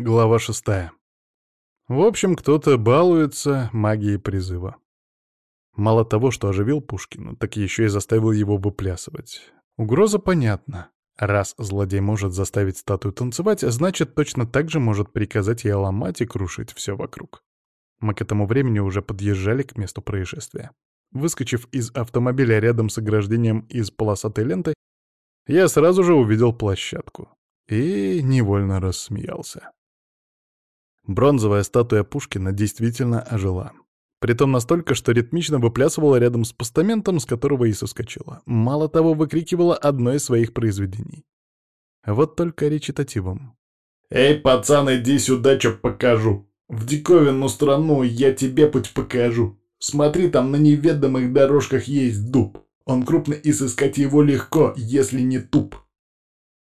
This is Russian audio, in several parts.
Глава шестая. В общем, кто-то балуется магией призыва. Мало того, что оживил Пушкина, так еще и заставил его выплясывать. Угроза понятна. Раз злодей может заставить статую танцевать, значит, точно так же может приказать ей ломать и крушить все вокруг. Мы к этому времени уже подъезжали к месту происшествия. Выскочив из автомобиля рядом с ограждением из полосатой ленты, я сразу же увидел площадку и невольно рассмеялся. Бронзовая статуя Пушкина действительно ожила. Притом настолько, что ритмично выплясывала рядом с постаментом, с которого и соскочила. Мало того, выкрикивала одно из своих произведений. Вот только речитативом. «Эй, пацан, иди сюда, чё покажу! В диковинную страну я тебе путь покажу! Смотри, там на неведомых дорожках есть дуб! Он крупный и сыскать его легко, если не туп!»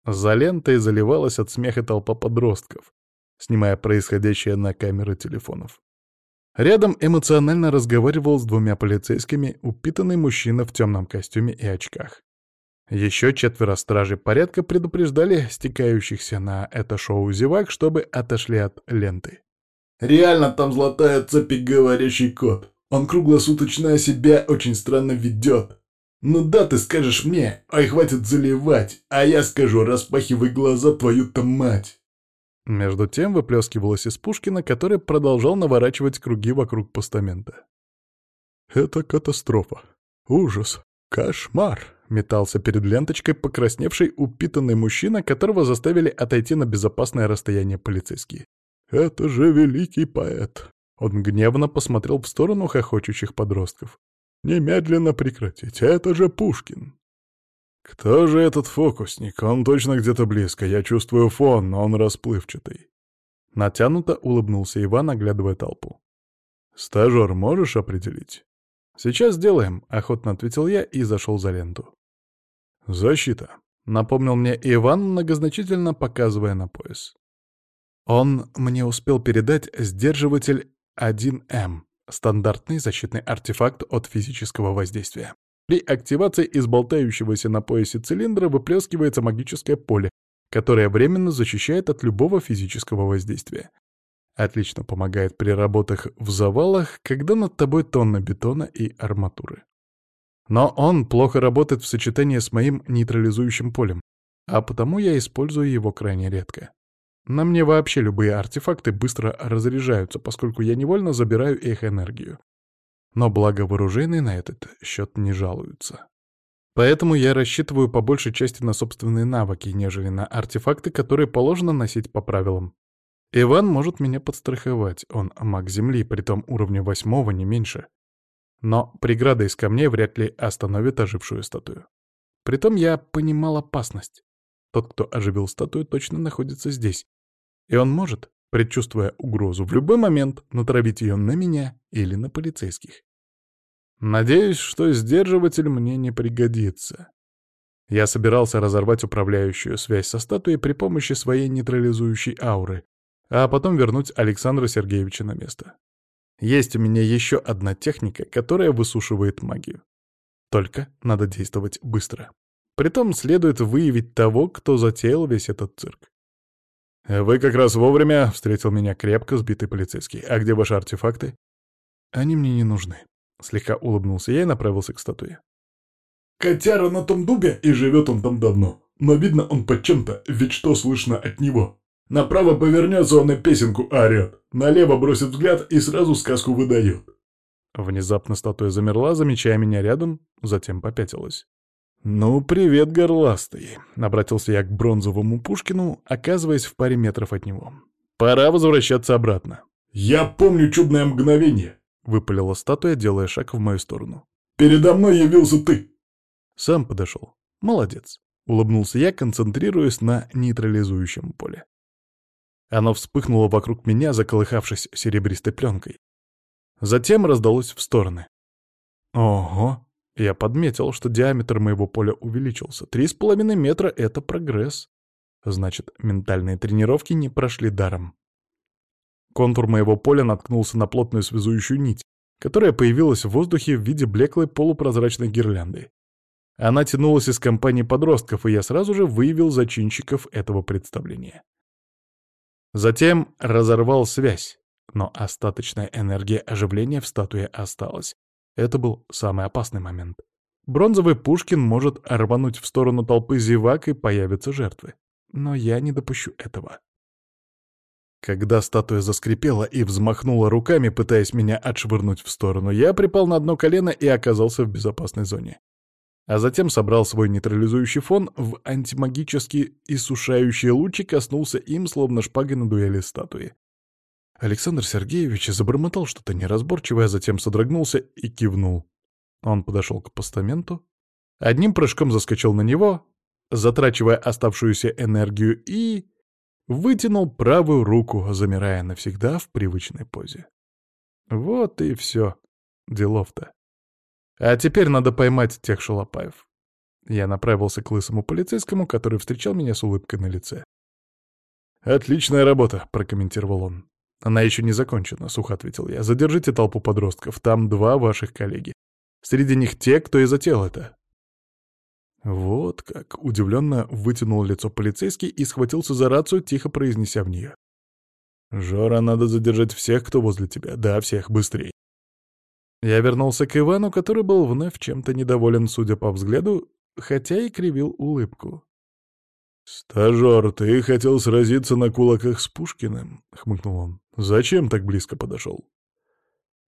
За лентой заливалась от смеха толпа подростков, снимая происходящее на камеры телефонов. Рядом эмоционально разговаривал с двумя полицейскими упитанный мужчина в темном костюме и очках. Еще четверо стражей порядка предупреждали стекающихся на это шоу зевак, чтобы отошли от ленты. «Реально там золотая цепи говорящий кот. Он круглосуточно себя очень странно ведет. Ну да, ты скажешь мне, ай, хватит заливать, а я скажу, распахивай глаза, твою-то мать!» Между тем выплескивалось из Пушкина, который продолжал наворачивать круги вокруг постамента. «Это катастрофа! Ужас! Кошмар!» — метался перед ленточкой покрасневший упитанный мужчина, которого заставили отойти на безопасное расстояние полицейские. «Это же великий поэт!» Он гневно посмотрел в сторону хохочущих подростков. «Немедленно прекратить! Это же Пушкин!» Кто же этот фокусник? Он точно где-то близко. Я чувствую фон, но он расплывчатый. Натянуто улыбнулся Иван, оглядывая толпу. «Стажер можешь определить?» «Сейчас сделаем», — охотно ответил я и зашел за ленту. «Защита», — напомнил мне Иван, многозначительно показывая на пояс. Он мне успел передать сдерживатель 1М, стандартный защитный артефакт от физического воздействия. При активации из болтающегося на поясе цилиндра выплескивается магическое поле, которое временно защищает от любого физического воздействия. Отлично помогает при работах в завалах, когда над тобой тонна бетона и арматуры. Но он плохо работает в сочетании с моим нейтрализующим полем, а потому я использую его крайне редко. На мне вообще любые артефакты быстро разряжаются, поскольку я невольно забираю их энергию но благо вооруженные на этот счет не жалуются. Поэтому я рассчитываю по большей части на собственные навыки, нежели на артефакты, которые положено носить по правилам. Иван может меня подстраховать, он маг Земли, при том уровня восьмого, не меньше. Но преграда из камней вряд ли остановит ожившую статую. Притом я понимал опасность. Тот, кто оживил статую, точно находится здесь. И он может, предчувствуя угрозу, в любой момент натравить ее на меня или на полицейских. Надеюсь, что сдерживатель мне не пригодится. Я собирался разорвать управляющую связь со статуей при помощи своей нейтрализующей ауры, а потом вернуть Александра Сергеевича на место. Есть у меня еще одна техника, которая высушивает магию. Только надо действовать быстро. Притом следует выявить того, кто затеял весь этот цирк. «Вы как раз вовремя», — встретил меня крепко сбитый полицейский. «А где ваши артефакты?» «Они мне не нужны», Слегка улыбнулся я и направился к статуе. «Котяра на том дубе, и живет он там давно. Но видно он под чем-то, ведь что слышно от него. Направо повернется он и песенку орет, налево бросит взгляд и сразу сказку выдает». Внезапно статуя замерла, замечая меня рядом, затем попятилась. «Ну, привет, горластый!» — обратился я к бронзовому Пушкину, оказываясь в паре метров от него. «Пора возвращаться обратно». «Я помню чудное мгновение. Выпалила статуя, делая шаг в мою сторону. «Передо мной явился ты!» Сам подошел. «Молодец!» — улыбнулся я, концентрируясь на нейтрализующем поле. Оно вспыхнуло вокруг меня, заколыхавшись серебристой пленкой. Затем раздалось в стороны. «Ого!» Я подметил, что диаметр моего поля увеличился. Три с половиной метра — это прогресс. Значит, ментальные тренировки не прошли даром. Контур моего поля наткнулся на плотную связующую нить, которая появилась в воздухе в виде блеклой полупрозрачной гирлянды. Она тянулась из компании подростков, и я сразу же выявил зачинщиков этого представления. Затем разорвал связь, но остаточная энергия оживления в статуе осталась. Это был самый опасный момент. Бронзовый Пушкин может рвануть в сторону толпы зевак и появятся жертвы. Но я не допущу этого. Когда статуя заскрипела и взмахнула руками, пытаясь меня отшвырнуть в сторону, я припал на одно колено и оказался в безопасной зоне. А затем собрал свой нейтрализующий фон в антимагический иссушающий луч и коснулся им, словно шпагой на дуэли статуи. Александр Сергеевич забормотал что-то неразборчивое, а затем содрогнулся и кивнул. Он подошел к постаменту, одним прыжком заскочил на него, затрачивая оставшуюся энергию, и вытянул правую руку, замирая навсегда в привычной позе. Вот и все. Делов-то. А теперь надо поймать тех шалопаев. Я направился к лысому полицейскому, который встречал меня с улыбкой на лице. «Отличная работа», — прокомментировал он. «Она еще не закончена», — сухо ответил я. «Задержите толпу подростков, там два ваших коллеги. Среди них те, кто и затеял это. Вот как удивленно вытянул лицо полицейский и схватился за рацию, тихо произнеся в нее. «Жора, надо задержать всех, кто возле тебя. Да, всех, быстрей." Я вернулся к Ивану, который был вновь чем-то недоволен, судя по взгляду, хотя и кривил улыбку. «Стажер, ты хотел сразиться на кулаках с Пушкиным?» — хмыкнул он. «Зачем так близко подошел?»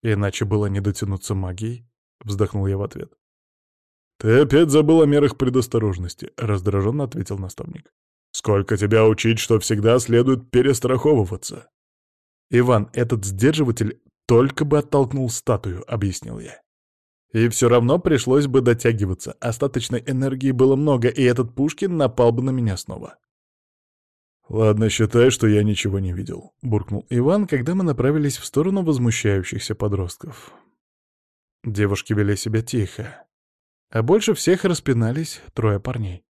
«Иначе было не дотянуться магией», — вздохнул я в ответ. «Ты опять забыл о мерах предосторожности», — раздраженно ответил наставник. «Сколько тебя учить, что всегда следует перестраховываться?» «Иван, этот сдерживатель только бы оттолкнул статую», — объяснил я. «И все равно пришлось бы дотягиваться. Остаточной энергии было много, и этот Пушкин напал бы на меня снова». «Ладно, считай, что я ничего не видел», — буркнул Иван, когда мы направились в сторону возмущающихся подростков. Девушки вели себя тихо. А больше всех распинались трое парней.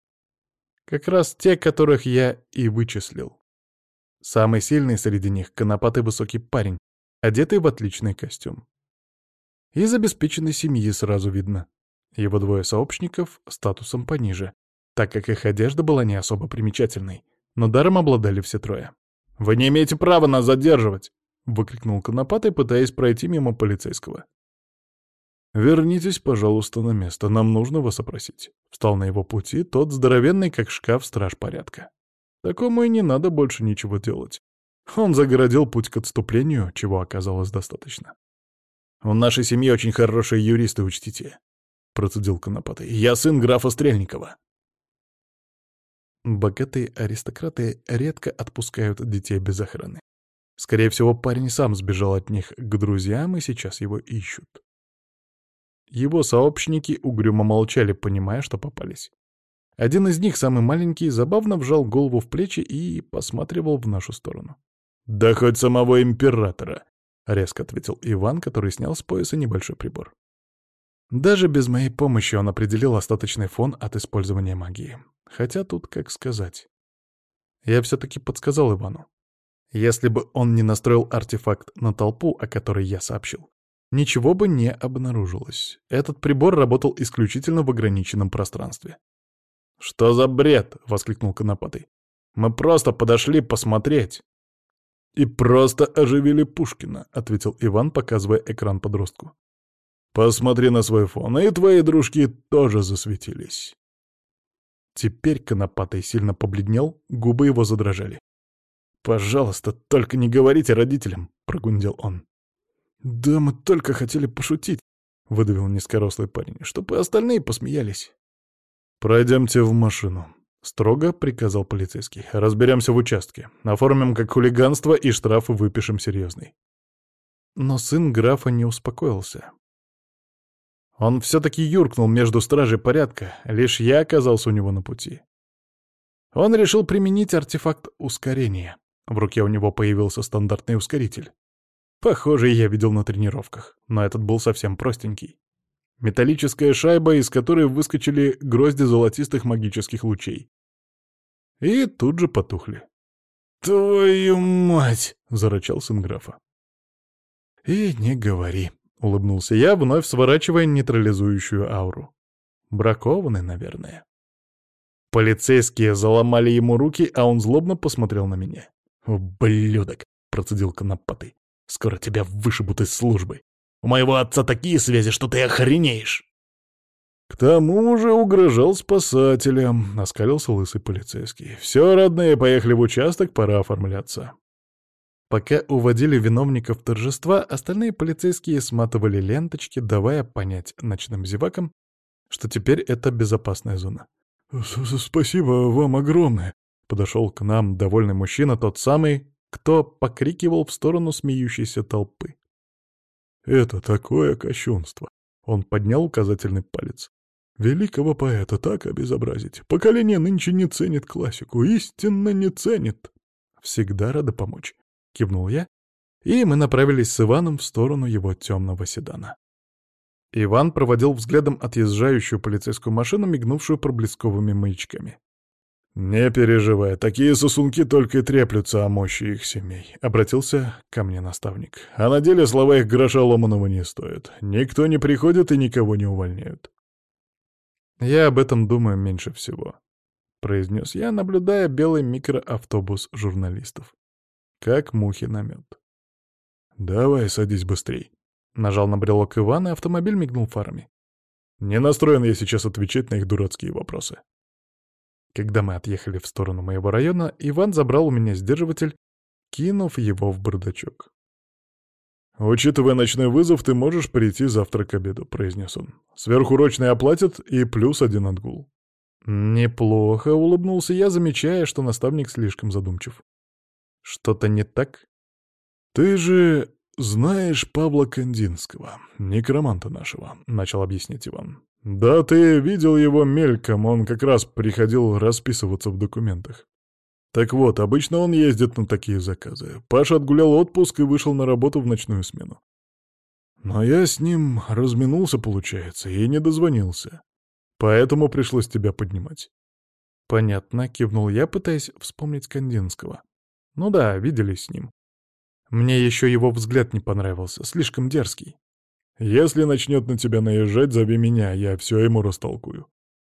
Как раз те, которых я и вычислил. Самый сильный среди них — конопатый высокий парень, одетый в отличный костюм. Из обеспеченной семьи сразу видно. Его двое сообщников статусом пониже, так как их одежда была не особо примечательной, но даром обладали все трое. «Вы не имеете права нас задерживать!» — выкрикнул Конопатый, пытаясь пройти мимо полицейского. «Вернитесь, пожалуйста, на место, нам нужно вас опросить». Встал на его пути тот здоровенный, как шкаф, страж порядка. Такому и не надо больше ничего делать. Он загородил путь к отступлению, чего оказалось достаточно. «У нашей семьи очень хорошие юристы, учтите», — процедил Конопатый. «Я сын графа Стрельникова». Богатые аристократы редко отпускают детей без охраны. Скорее всего, парень сам сбежал от них к друзьям и сейчас его ищут. Его сообщники угрюмо молчали, понимая, что попались. Один из них, самый маленький, забавно вжал голову в плечи и посматривал в нашу сторону. «Да хоть самого императора!» — резко ответил Иван, который снял с пояса небольшой прибор. Даже без моей помощи он определил остаточный фон от использования магии. Хотя тут как сказать. Я все-таки подсказал Ивану. Если бы он не настроил артефакт на толпу, о которой я сообщил, Ничего бы не обнаружилось. Этот прибор работал исключительно в ограниченном пространстве. «Что за бред?» — воскликнул Конопатый. «Мы просто подошли посмотреть». «И просто оживили Пушкина», — ответил Иван, показывая экран подростку. «Посмотри на свой фон, и твои дружки тоже засветились». Теперь Конопатый сильно побледнел, губы его задрожали. «Пожалуйста, только не говорите родителям», — прогундел он. «Да мы только хотели пошутить», — выдавил низкорослый парень, — «чтобы остальные посмеялись». «Пройдемте в машину», — строго приказал полицейский. «Разберемся в участке. Оформим как хулиганство и штраф выпишем серьезный». Но сын графа не успокоился. Он все-таки юркнул между стражей порядка, лишь я оказался у него на пути. Он решил применить артефакт ускорения. В руке у него появился стандартный ускоритель. Похоже, я видел на тренировках, но этот был совсем простенький. Металлическая шайба, из которой выскочили грозди золотистых магических лучей. И тут же потухли. «Твою мать!» — зарычал сын графа. «И не говори», — улыбнулся я, вновь сворачивая нейтрализующую ауру. «Бракованный, наверное». Полицейские заломали ему руки, а он злобно посмотрел на меня. «Ублюдок!» — процедил конопатый. Скоро тебя вышибут из службы. У моего отца такие связи, что ты охренеешь!» «К тому же угрожал спасателям», — оскалился лысый полицейский. «Все, родные, поехали в участок, пора оформляться». Пока уводили виновников торжества, остальные полицейские сматывали ленточки, давая понять ночным зевакам, что теперь это безопасная зона. «Спасибо вам огромное», — подошел к нам довольный мужчина, тот самый, кто покрикивал в сторону смеющейся толпы. «Это такое кощунство!» — он поднял указательный палец. «Великого поэта так обезобразить! Поколение нынче не ценит классику, истинно не ценит!» «Всегда рада помочь!» — кивнул я, и мы направились с Иваном в сторону его темного седана. Иван проводил взглядом отъезжающую полицейскую машину, мигнувшую проблесковыми маячками. «Не переживай, такие сосунки только и треплются о мощи их семей», — обратился ко мне наставник. «А на деле слова их гроша ломаного не стоят. Никто не приходит и никого не увольняют». «Я об этом думаю меньше всего», — произнес я, наблюдая белый микроавтобус журналистов. Как мухи на мед. «Давай, садись быстрей», — нажал на брелок Ивана, и автомобиль мигнул фарами. «Не настроен я сейчас отвечать на их дурацкие вопросы». Когда мы отъехали в сторону моего района, Иван забрал у меня сдерживатель, кинув его в бардачок. «Учитывая ночной вызов, ты можешь прийти завтра к обеду», — произнес он. Сверхурочный оплатят и плюс один отгул». «Неплохо», — улыбнулся я, замечая, что наставник слишком задумчив. «Что-то не так?» «Ты же знаешь Павла Кандинского, некроманта нашего», — начал объяснять Иван. «Да, ты видел его мельком, он как раз приходил расписываться в документах. Так вот, обычно он ездит на такие заказы. Паша отгулял отпуск и вышел на работу в ночную смену. Но я с ним разминулся, получается, и не дозвонился. Поэтому пришлось тебя поднимать». «Понятно», — кивнул я, пытаясь вспомнить Кандинского. «Ну да, виделись с ним. Мне еще его взгляд не понравился, слишком дерзкий. Если начнет на тебя наезжать, зови меня, я все ему растолкую.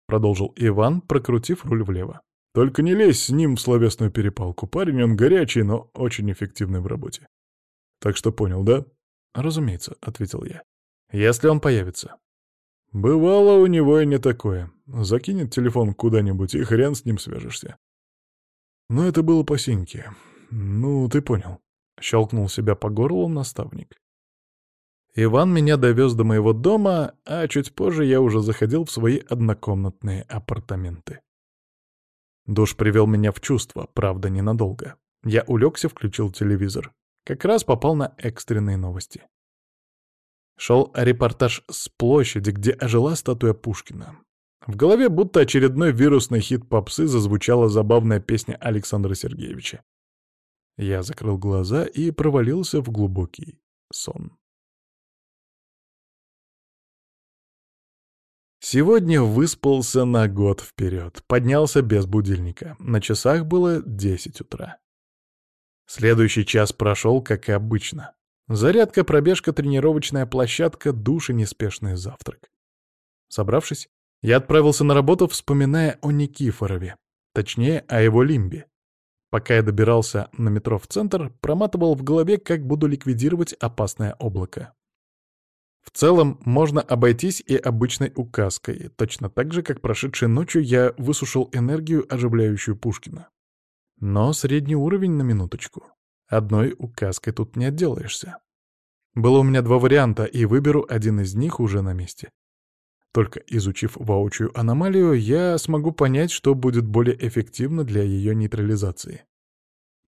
Продолжил Иван, прокрутив руль влево. Только не лезь с ним в словесную перепалку. Парень он горячий, но очень эффективный в работе. Так что понял, да? Разумеется, ответил я. Если он появится. Бывало у него и не такое. Закинет телефон куда-нибудь, и хрен с ним свяжешься. Но это было по синьке. Ну, ты понял. Щелкнул себя по горлу наставник. Иван меня довез до моего дома, а чуть позже я уже заходил в свои однокомнатные апартаменты. Душ привел меня в чувство, правда, ненадолго. Я улегся, включил телевизор. Как раз попал на экстренные новости. Шел репортаж с площади, где ожила статуя Пушкина. В голове будто очередной вирусный хит попсы зазвучала забавная песня Александра Сергеевича. Я закрыл глаза и провалился в глубокий сон. Сегодня выспался на год вперед, поднялся без будильника. На часах было 10 утра. Следующий час прошел, как и обычно. Зарядка, пробежка, тренировочная площадка, душ и неспешный завтрак. Собравшись, я отправился на работу, вспоминая о Никифорове, точнее, о его лимбе. Пока я добирался на метро в центр, проматывал в голове, как буду ликвидировать опасное облако. В целом, можно обойтись и обычной указкой, точно так же, как прошедшей ночью я высушил энергию, оживляющую Пушкина. Но средний уровень на минуточку. Одной указкой тут не отделаешься. Было у меня два варианта, и выберу один из них уже на месте. Только изучив воочию аномалию, я смогу понять, что будет более эффективно для ее нейтрализации.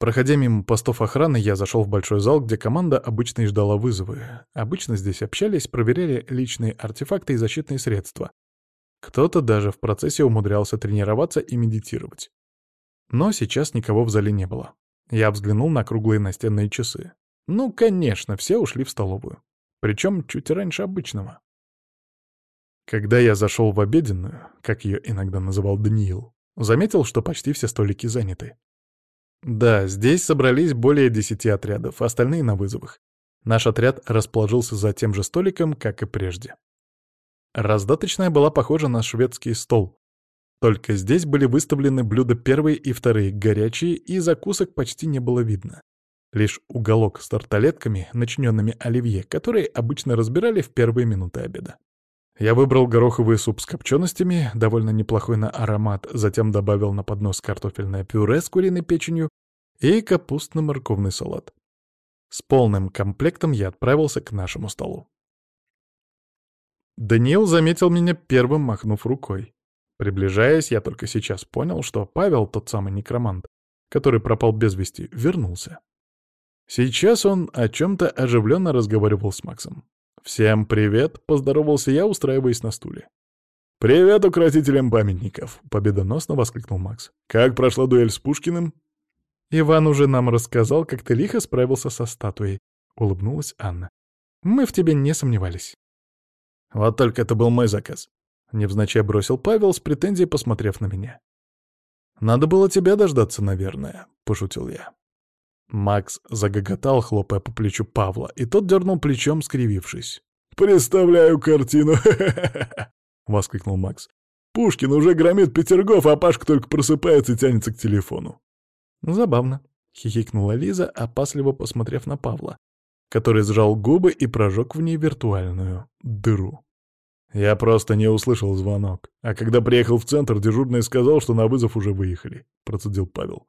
Проходя мимо постов охраны, я зашел в большой зал, где команда обычно и ждала вызовы. Обычно здесь общались, проверяли личные артефакты и защитные средства. Кто-то даже в процессе умудрялся тренироваться и медитировать. Но сейчас никого в зале не было. Я взглянул на круглые настенные часы. Ну, конечно, все ушли в столовую. Причем чуть раньше обычного. Когда я зашел в обеденную, как ее иногда называл Даниил, заметил, что почти все столики заняты. Да, здесь собрались более десяти отрядов, остальные на вызовах. Наш отряд расположился за тем же столиком, как и прежде. Раздаточная была похожа на шведский стол. Только здесь были выставлены блюда первые и вторые горячие, и закусок почти не было видно. Лишь уголок с тарталетками, начиненными оливье, которые обычно разбирали в первые минуты обеда. Я выбрал гороховый суп с копченостями, довольно неплохой на аромат, затем добавил на поднос картофельное пюре с куриной печенью и капустно-морковный салат. С полным комплектом я отправился к нашему столу. Даниил заметил меня первым, махнув рукой. Приближаясь, я только сейчас понял, что Павел, тот самый некромант, который пропал без вести, вернулся. Сейчас он о чем-то оживленно разговаривал с Максом. «Всем привет!» — поздоровался я, устраиваясь на стуле. «Привет укротителям памятников!» — победоносно воскликнул Макс. «Как прошла дуэль с Пушкиным?» «Иван уже нам рассказал, как ты лихо справился со статуей», — улыбнулась Анна. «Мы в тебе не сомневались». «Вот только это был мой заказ», — невзначай бросил Павел с претензией, посмотрев на меня. «Надо было тебя дождаться, наверное», — пошутил я. Макс загоготал, хлопая по плечу Павла, и тот дернул плечом, скривившись. «Представляю картину!» — воскликнул Макс. «Пушкин уже громит Петергоф, а Пашка только просыпается и тянется к телефону». «Забавно», — хихикнула Лиза, опасливо посмотрев на Павла, который сжал губы и прожег в ней виртуальную дыру. Я просто не услышал звонок. А когда приехал в центр, дежурный сказал, что на вызов уже выехали, — процедил Павел.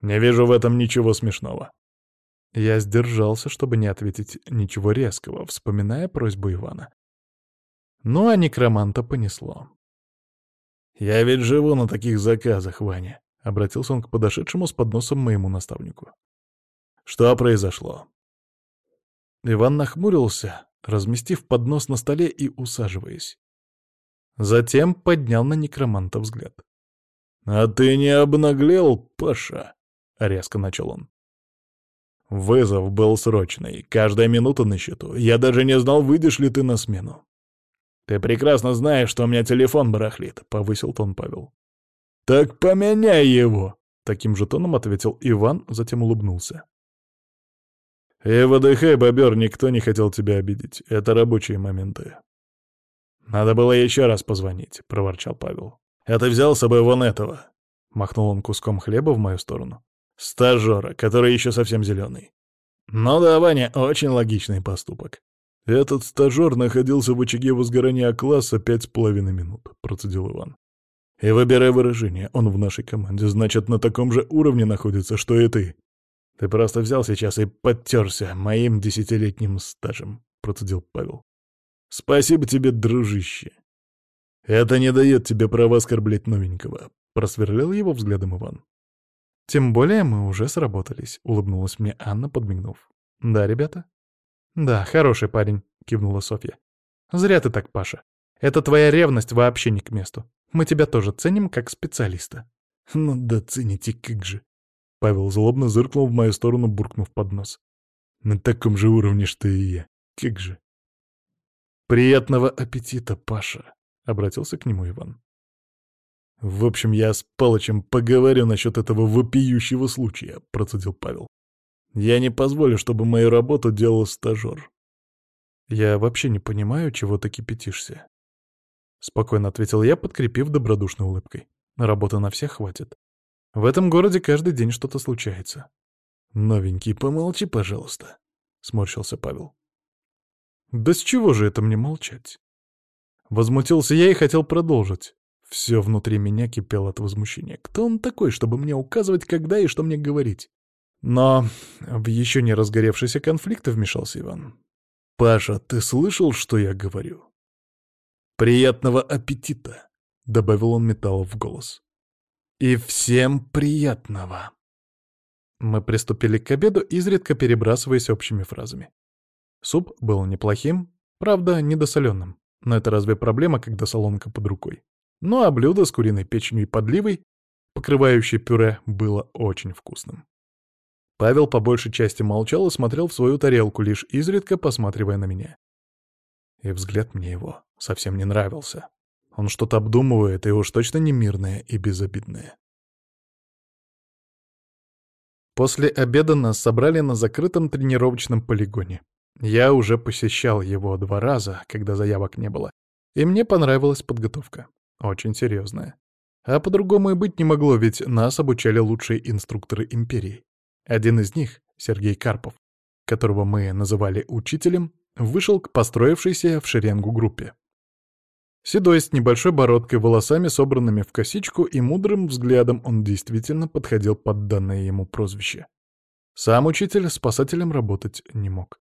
Не вижу в этом ничего смешного. Я сдержался, чтобы не ответить ничего резкого, вспоминая просьбу Ивана. Ну а некроманта понесло. «Я ведь живу на таких заказах, Ваня», — обратился он к подошедшему с подносом моему наставнику. «Что произошло?» Иван нахмурился, разместив поднос на столе и усаживаясь. Затем поднял на некроманта взгляд. «А ты не обнаглел, Паша?» — резко начал он. Вызов был срочный, каждая минута на счету. Я даже не знал, выйдешь ли ты на смену. «Ты прекрасно знаешь, что у меня телефон барахлит», — повысил тон Павел. «Так поменяй его!» — таким же тоном ответил Иван, затем улыбнулся. «И выдыхай, бобер, никто не хотел тебя обидеть. Это рабочие моменты». «Надо было еще раз позвонить», — проворчал Павел. «А ты взял с собой вон этого?» — махнул он куском хлеба в мою сторону стажера, который еще совсем зеленый. Ну да, Ваня, очень логичный поступок. Этот стажер находился в очаге возгорания класса пять с половиной минут, процедил Иван. И выбирай выражение, он в нашей команде, значит, на таком же уровне находится, что и ты. Ты просто взял сейчас и подтерся моим десятилетним стажем, процедил Павел. Спасибо тебе, дружище. Это не дает тебе права оскорблять новенького, просверлил его взглядом Иван. «Тем более мы уже сработались», — улыбнулась мне Анна, подмигнув. «Да, ребята?» «Да, хороший парень», — кивнула Софья. «Зря ты так, Паша. Это твоя ревность вообще не к месту. Мы тебя тоже ценим как специалиста». «Ну да цените, как же!» Павел злобно зыркнул в мою сторону, буркнув под нос. «На таком же уровне, что и я. Как же!» «Приятного аппетита, Паша!» — обратился к нему Иван. «В общем, я с Палычем поговорю насчет этого вопиющего случая», — процедил Павел. «Я не позволю, чтобы мою работу делал стажер». «Я вообще не понимаю, чего ты кипятишься», — спокойно ответил я, подкрепив добродушной улыбкой. «Работы на всех хватит. В этом городе каждый день что-то случается». «Новенький, помолчи, пожалуйста», — сморщился Павел. «Да с чего же это мне молчать?» Возмутился я и хотел продолжить. Все внутри меня кипело от возмущения. Кто он такой, чтобы мне указывать, когда и что мне говорить? Но в еще не разгоревшийся конфликт вмешался Иван. «Паша, ты слышал, что я говорю?» «Приятного аппетита!» — добавил он Металлов в голос. «И всем приятного!» Мы приступили к обеду, изредка перебрасываясь общими фразами. Суп был неплохим, правда, недосоленным. Но это разве проблема, когда солонка под рукой? ну а блюдо с куриной печенью и подливой, покрывающее пюре, было очень вкусным. Павел по большей части молчал и смотрел в свою тарелку, лишь изредка посматривая на меня. И взгляд мне его совсем не нравился. Он что-то обдумывает, и уж точно не мирное и безобидное. После обеда нас собрали на закрытом тренировочном полигоне. Я уже посещал его два раза, когда заявок не было, и мне понравилась подготовка. Очень серьезное. А по-другому и быть не могло, ведь нас обучали лучшие инструкторы империи. Один из них, Сергей Карпов, которого мы называли учителем, вышел к построившейся в шеренгу группе. Седой, с небольшой бородкой, волосами, собранными в косичку, и мудрым взглядом он действительно подходил под данное ему прозвище. Сам учитель спасателем работать не мог.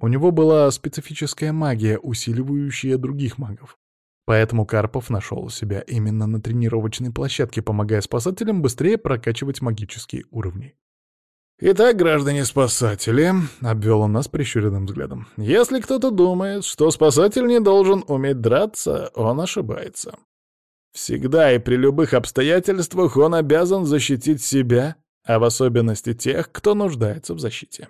У него была специфическая магия, усиливающая других магов. Поэтому Карпов нашел себя именно на тренировочной площадке, помогая спасателям быстрее прокачивать магические уровни. «Итак, граждане-спасатели», — обвел он нас прищуренным взглядом, — «если кто-то думает, что спасатель не должен уметь драться, он ошибается. Всегда и при любых обстоятельствах он обязан защитить себя, а в особенности тех, кто нуждается в защите.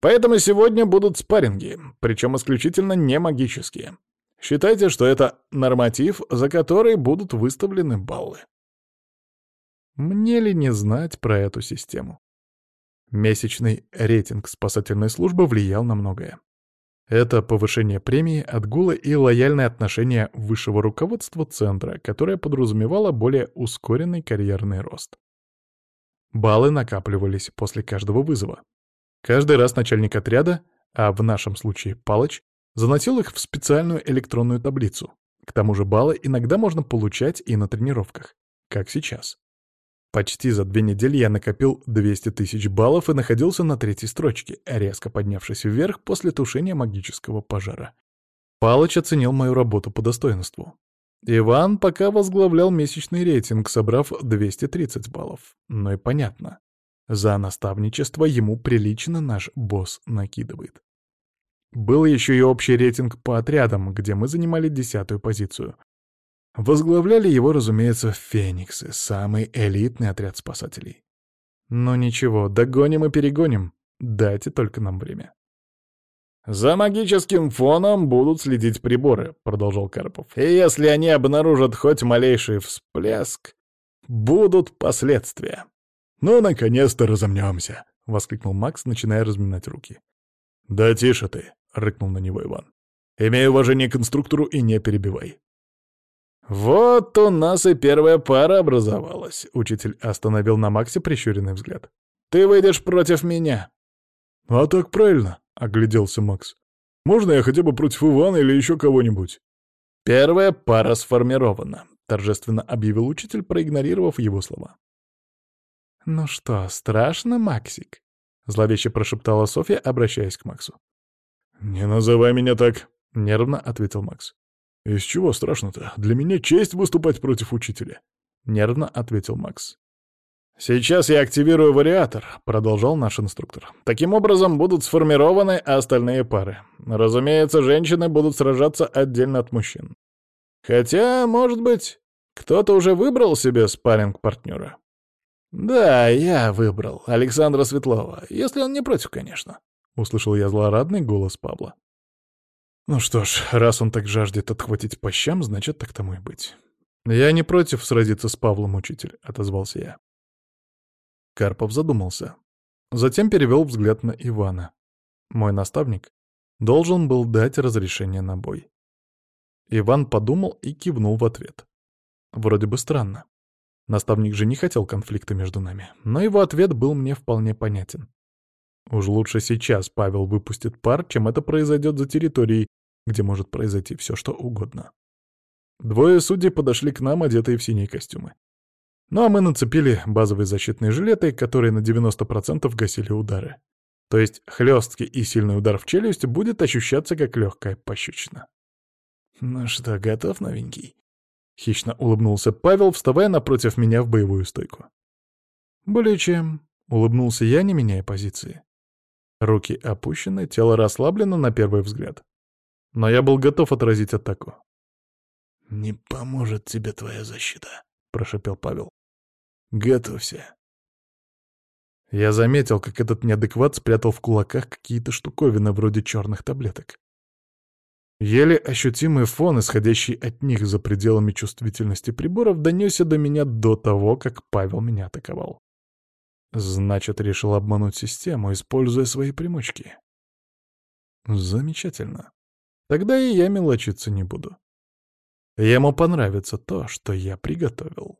Поэтому сегодня будут спарринги, причем исключительно не магические. Считайте, что это норматив, за который будут выставлены баллы. Мне ли не знать про эту систему? Месячный рейтинг спасательной службы влиял на многое. Это повышение премии, отгула и лояльное отношение высшего руководства центра, которое подразумевало более ускоренный карьерный рост. Баллы накапливались после каждого вызова. Каждый раз начальник отряда, а в нашем случае Палыч, заносил их в специальную электронную таблицу. К тому же баллы иногда можно получать и на тренировках, как сейчас. Почти за две недели я накопил 200 тысяч баллов и находился на третьей строчке, резко поднявшись вверх после тушения магического пожара. Палыч оценил мою работу по достоинству. Иван пока возглавлял месячный рейтинг, собрав 230 баллов. Но и понятно. За наставничество ему прилично наш босс накидывает. Был еще и общий рейтинг по отрядам, где мы занимали десятую позицию. Возглавляли его, разумеется, «Фениксы», самый элитный отряд спасателей. Но ничего, догоним и перегоним. Дайте только нам время. «За магическим фоном будут следить приборы», — продолжал Карпов. «И если они обнаружат хоть малейший всплеск, будут последствия». «Ну, наконец-то разомнемся», — воскликнул Макс, начиная разминать руки. «Да тише ты», — рыкнул на него Иван. «Имей уважение к инструктору и не перебивай». «Вот у нас и первая пара образовалась», — учитель остановил на Максе прищуренный взгляд. «Ты выйдешь против меня». «А так правильно», — огляделся Макс. «Можно я хотя бы против Ивана или еще кого-нибудь?» «Первая пара сформирована», — торжественно объявил учитель, проигнорировав его слова. «Ну что, страшно, Максик?» — зловеще прошептала Софья, обращаясь к Максу. «Не называй меня так», — нервно ответил Макс. «Из чего страшно-то? Для меня честь выступать против учителя», — нервно ответил Макс. «Сейчас я активирую вариатор», — продолжал наш инструктор. «Таким образом будут сформированы остальные пары. Разумеется, женщины будут сражаться отдельно от мужчин. Хотя, может быть, кто-то уже выбрал себе спарринг-партнера?» «Да, я выбрал. Александра Светлова. Если он не против, конечно». Услышал я злорадный голос Павла. Ну что ж, раз он так жаждет отхватить по щам, значит, так тому и быть. Я не против сразиться с Павлом, учитель, отозвался я. Карпов задумался. Затем перевел взгляд на Ивана. Мой наставник должен был дать разрешение на бой. Иван подумал и кивнул в ответ. Вроде бы странно. Наставник же не хотел конфликта между нами, но его ответ был мне вполне понятен. Уж лучше сейчас Павел выпустит пар, чем это произойдет за территорией, где может произойти все что угодно. Двое судей подошли к нам, одетые в синие костюмы. Ну а мы нацепили базовые защитные жилеты, которые на 90% гасили удары. То есть хлесткий и сильный удар в челюсть будет ощущаться как легкая пощечина. «Ну что, готов, новенький?» — хищно улыбнулся Павел, вставая напротив меня в боевую стойку. «Более чем», — улыбнулся я, не меняя позиции. Руки опущены, тело расслаблено на первый взгляд. Но я был готов отразить атаку. «Не поможет тебе твоя защита», — прошепел Павел. «Готовься». Я заметил, как этот неадекват спрятал в кулаках какие-то штуковины вроде черных таблеток. Еле ощутимый фон, исходящий от них за пределами чувствительности приборов, донесся до меня до того, как Павел меня атаковал. Значит, решил обмануть систему, используя свои примочки. Замечательно. Тогда и я мелочиться не буду. Ему понравится то, что я приготовил.